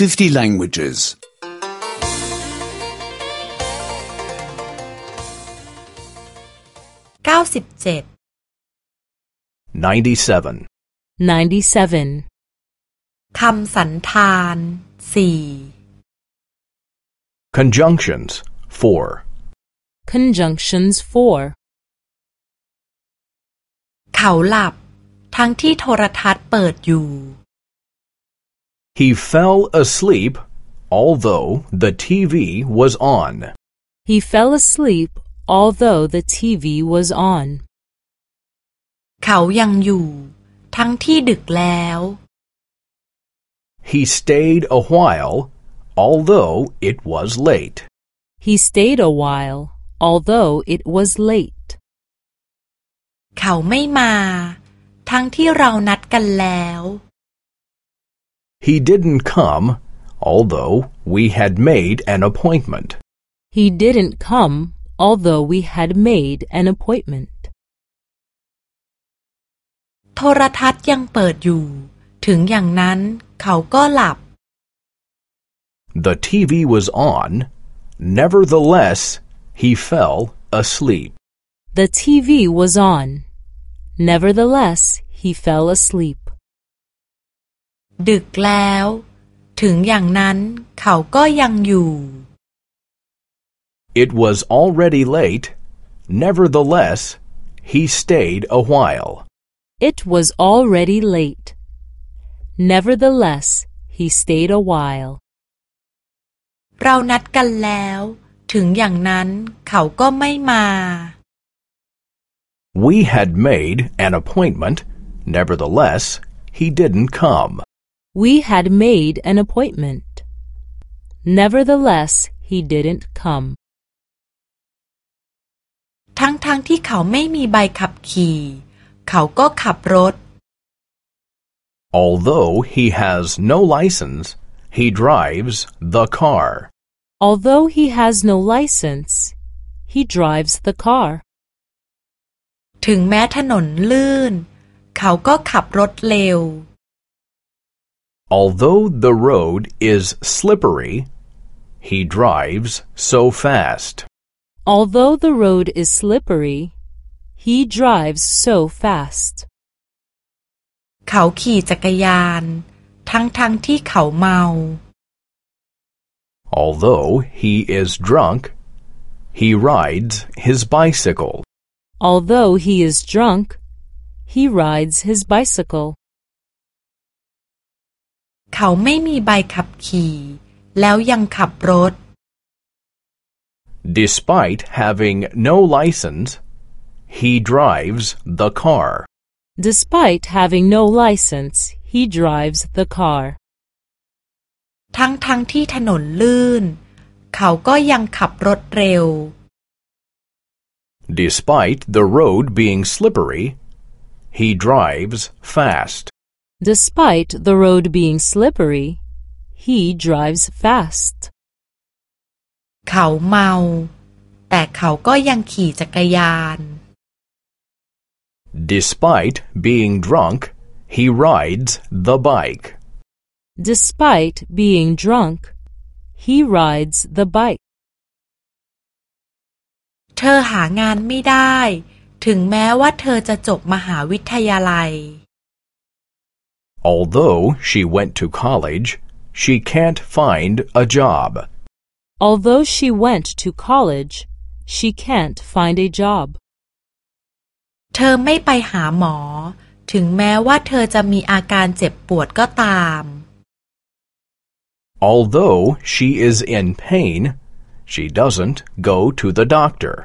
50 languages. 97 97. 97. คำสันธานสี่ Conjunctions 4. Conjunctions 4. เขาหลับทั้งที่โทรทัศน์เปิดอยู่ He fell asleep although the TV was on. He fell asleep although the TV was on. เขายังอยู่ ทั้งที่ดึกแล้ว He stayed a while although it was late. He stayed a while although it was late. เขาไม่มา ทั้งที่เรานัดกันแล้ว He didn't come although we had made an appointment. He didn't come although we had made an appointment. โทรทัศน์ยังเปิดอยู่ ถึงอย่างนั้น เขาก็หลับ The TV was on. Nevertheless, he fell asleep. The TV was on. Nevertheless, he fell asleep. ดึกแล้ว ถึงอย่างนั้น เขาก็ยังอยู่ It was already late. Nevertheless, he stayed a while. It was already late. Nevertheless, he stayed a while. เรานัดกันแล้ว ถึงอย่างนั้น เขาก็ไม่มา We had made an appointment. Nevertheless, he didn't come. We had made an appointment. Nevertheless, he didn't come. ทั้งๆทที่เขาไม่มีใบขับขี่ เขาก็ขับรถ Although he has no license, he drives the car. Although he has no license, he drives the car. ถึงแม้ถนนลื่น เขาก็ขับรถเร็ว Although the road is slippery, he drives so fast. Although the road is slippery, he drives so fast. เขาขี่จักรยาน ทั้งๆทที่เขาเมา Although he is drunk, he rides his bicycle. Although he is drunk, he rides his bicycle. เขาไม่มีใบขับขี่ แล้วยังขับรถ Despite having no license, he drives the car. Despite having no license, he drives the car. ทั้งๆทที่ถนนลื่น เขาก็ยังขับรถเร็ว Despite the road being slippery, he drives fast. Despite the road being slippery, he drives fast. เขาเมา แต่เขาก็ยังขี่จักรยาน Despite being drunk, he rides the bike. Despite being drunk, he rides the bike. เธอหางานไม่ได้ ถึงแม้ว่าเธอจะจบมหาวิทยาลัย Although she went to college, she can't find a job. Although she went to college, she can't find a job. เธอไม่ไปหาหมอ ถึงแม้ว่าเธอจะมีอาการเจ็บปวดก็ตาม Although she is in pain, she doesn't go to the doctor.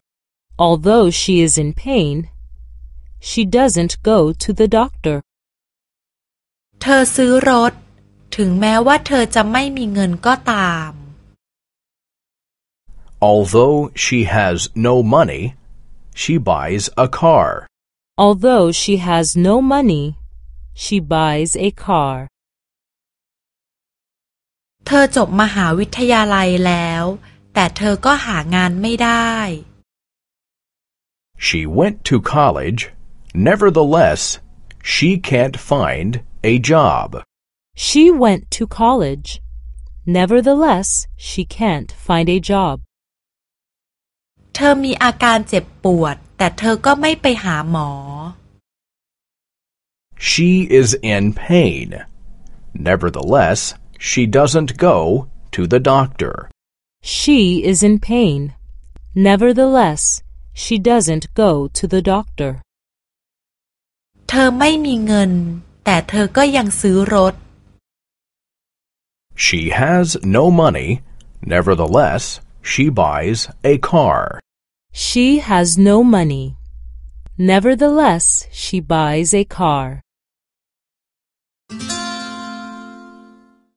Although she is in pain, she doesn't go to the doctor. เธอซื้อรถ ถึงแม้ว่าเธอจะไม่มีเงินก็ตาม Although she has no money, she buys a car. Although she has no money, she buys a car. เธอจบมหาวิทยาลัยแล้ว แต่เธอก็หางานไม่ได้ She went to college. Nevertheless, she can't find a job. She went to college. Nevertheless, she can't find a job. เธอมีอาการเจ็บปวด แต่เธอก็ไม่ไปหาหมอ She is in pain. Nevertheless, she doesn't go to the doctor. She is in pain. Nevertheless, she doesn't go to the doctor. เธอไม่มีเงิน แต่เธอก็ยังซื้อรถ She has no money. Nevertheless, she buys a car. She has no money. Nevertheless, she buys a car.